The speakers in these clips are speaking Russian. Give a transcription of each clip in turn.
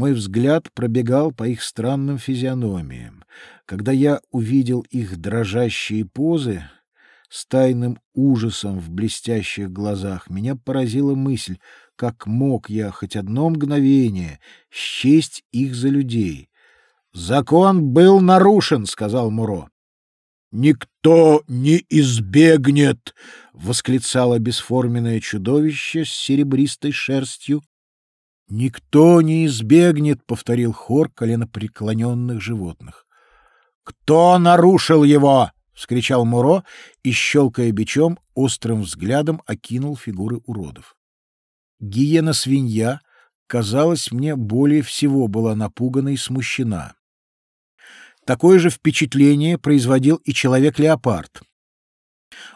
Мой взгляд пробегал по их странным физиономиям. Когда я увидел их дрожащие позы с тайным ужасом в блестящих глазах, меня поразила мысль, как мог я хоть одно мгновение счесть их за людей. «Закон был нарушен», — сказал Муро. «Никто не избегнет!» — восклицало бесформенное чудовище с серебристой шерстью. «Никто не избегнет!» — повторил хор коленопреклоненных животных. «Кто нарушил его?» — вскричал Муро и, щелкая бичом, острым взглядом окинул фигуры уродов. Гиена-свинья, казалось мне, более всего была напугана и смущена. Такое же впечатление производил и человек-леопард.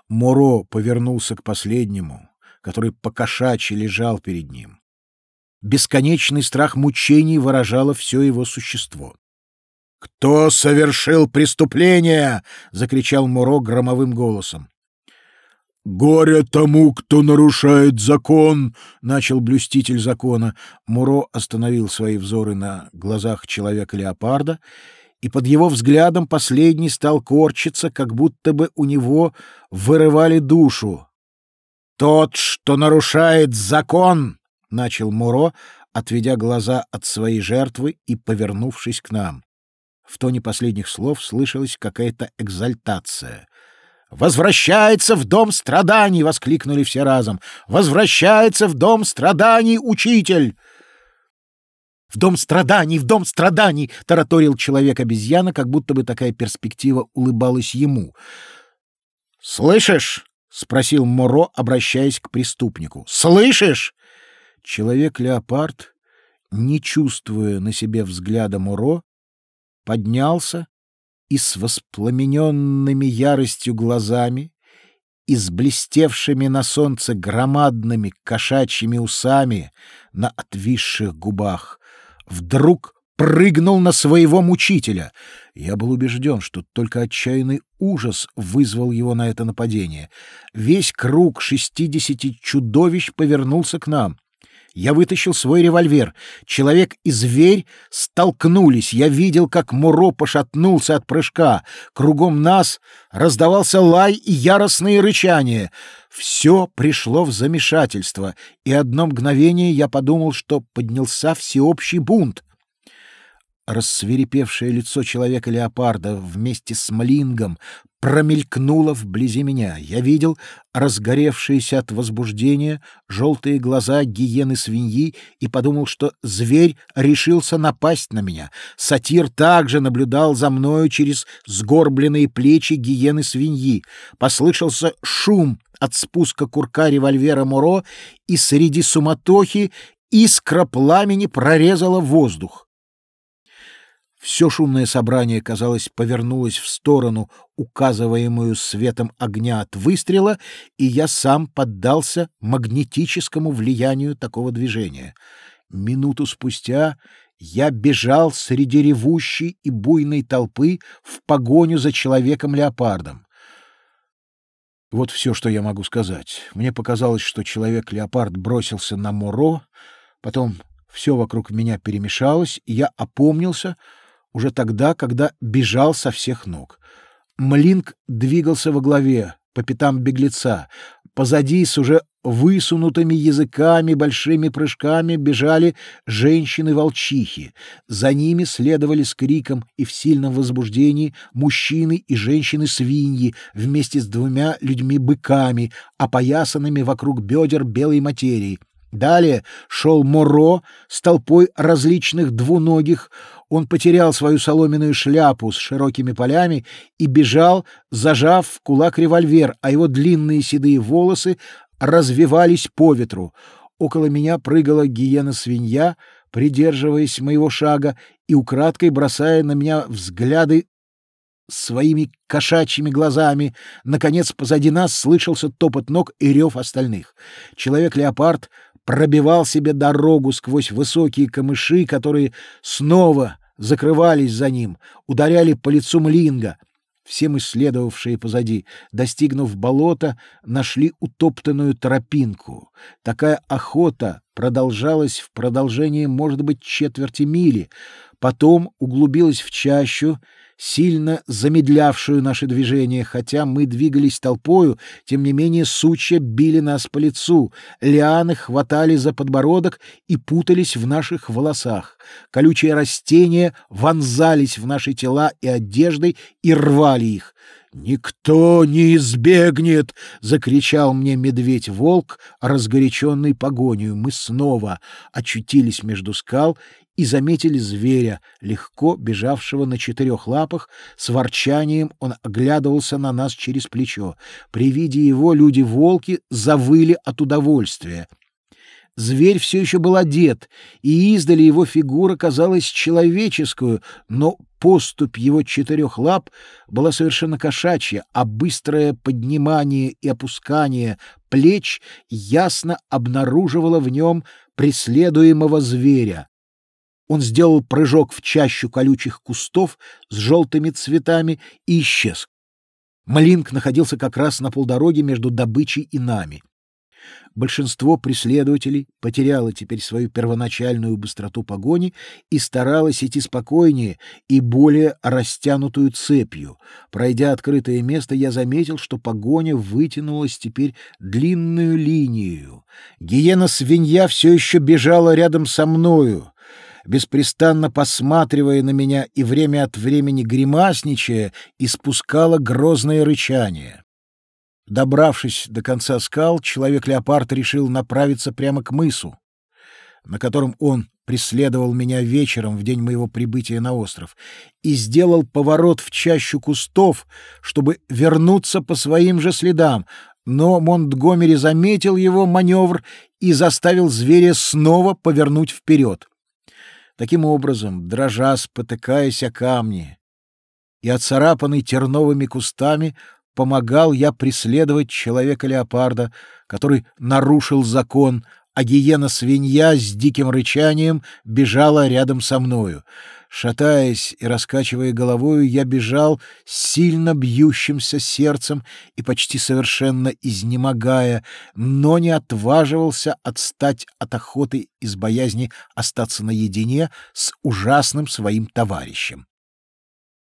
Моро повернулся к последнему, который покошачьи лежал перед ним. Бесконечный страх мучений выражало все его существо. «Кто совершил преступление?» — закричал Моро громовым голосом. «Горе тому, кто нарушает закон!» — начал блюститель закона. Муро остановил свои взоры на глазах человека-леопарда, и под его взглядом последний стал корчиться, как будто бы у него вырывали душу. «Тот, что нарушает закон!» — начал Муро, отведя глаза от своей жертвы и повернувшись к нам. В тоне последних слов слышалась какая-то экзальтация — «Возвращается в дом страданий!» — воскликнули все разом. «Возвращается в дом страданий учитель!» «В дом страданий! В дом страданий!» — тараторил человек-обезьяна, как будто бы такая перспектива улыбалась ему. «Слышишь?» — спросил Моро, обращаясь к преступнику. «Слышишь?» Человек-леопард, не чувствуя на себе взгляда Моро, поднялся и с воспламененными яростью глазами, и с блестевшими на солнце громадными кошачьими усами на отвисших губах, вдруг прыгнул на своего мучителя. Я был убежден, что только отчаянный ужас вызвал его на это нападение. Весь круг шестидесяти чудовищ повернулся к нам. Я вытащил свой револьвер. Человек и зверь столкнулись. Я видел, как Муро пошатнулся от прыжка. Кругом нас раздавался лай и яростные рычания. Все пришло в замешательство, и одно мгновение я подумал, что поднялся всеобщий бунт. Рассверепевшее лицо человека-леопарда вместе с Млингом промелькнуло вблизи меня. Я видел разгоревшиеся от возбуждения желтые глаза гиены-свиньи и подумал, что зверь решился напасть на меня. Сатир также наблюдал за мною через сгорбленные плечи гиены-свиньи. Послышался шум от спуска курка револьвера Муро, и среди суматохи искра пламени прорезала воздух. Все шумное собрание, казалось, повернулось в сторону, указываемую светом огня от выстрела, и я сам поддался магнетическому влиянию такого движения. Минуту спустя я бежал среди ревущей и буйной толпы в погоню за человеком-леопардом. Вот все, что я могу сказать. Мне показалось, что человек-леопард бросился на Моро, потом все вокруг меня перемешалось, и я опомнился — уже тогда, когда бежал со всех ног. Млинк двигался во главе, по пятам беглеца. Позади с уже высунутыми языками, большими прыжками бежали женщины-волчихи. За ними следовали с криком и в сильном возбуждении мужчины и женщины-свиньи вместе с двумя людьми-быками, опоясанными вокруг бедер белой материи. Далее шел Моро с толпой различных двуногих. Он потерял свою соломенную шляпу с широкими полями и бежал, зажав в кулак револьвер, а его длинные седые волосы развивались по ветру. Около меня прыгала гиена-свинья, придерживаясь моего шага и украдкой бросая на меня взгляды своими кошачьими глазами. Наконец, позади нас слышался топот ног и рев остальных. Человек-леопард пробивал себе дорогу сквозь высокие камыши, которые снова закрывались за ним, ударяли по лицу Млинга. Все мы, следовавшие позади, достигнув болота, нашли утоптанную тропинку. Такая охота продолжалось в продолжении, может быть, четверти мили, потом углубилась в чащу, сильно замедлявшую наши движения, хотя мы двигались толпою, тем не менее сучья били нас по лицу, лианы хватали за подбородок и путались в наших волосах. Колючие растения вонзались в наши тела и одежды и рвали их. «Никто не избегнет!» — закричал мне медведь-волк, разгоряченный погонью. Мы снова очутились между скал и заметили зверя, легко бежавшего на четырех лапах. С ворчанием он оглядывался на нас через плечо. При виде его люди-волки завыли от удовольствия. Зверь все еще был одет, и издали его фигура казалась человеческую, но поступь его четырех лап была совершенно кошачья, а быстрое поднимание и опускание плеч ясно обнаруживало в нем преследуемого зверя. Он сделал прыжок в чащу колючих кустов с желтыми цветами и исчез. Малинк находился как раз на полдороге между добычей и нами. Большинство преследователей потеряло теперь свою первоначальную быстроту погони и старалось идти спокойнее и более растянутую цепью. Пройдя открытое место, я заметил, что погоня вытянулась теперь длинную линию. Гиена-свинья все еще бежала рядом со мною беспрестанно посматривая на меня и время от времени гримасничая, испускала грозное рычание. Добравшись до конца скал, человек-леопард решил направиться прямо к мысу, на котором он преследовал меня вечером в день моего прибытия на остров, и сделал поворот в чащу кустов, чтобы вернуться по своим же следам, но Монтгомери заметил его маневр и заставил зверя снова повернуть вперед. Таким образом, дрожа, спотыкаясь о камни и оцарапанный терновыми кустами, помогал я преследовать человека-леопарда, который нарушил закон, а гиена-свинья с диким рычанием бежала рядом со мною. Шатаясь и раскачивая головою, я бежал с сильно бьющимся сердцем и почти совершенно изнемогая, но не отваживался отстать от охоты из боязни остаться наедине с ужасным своим товарищем.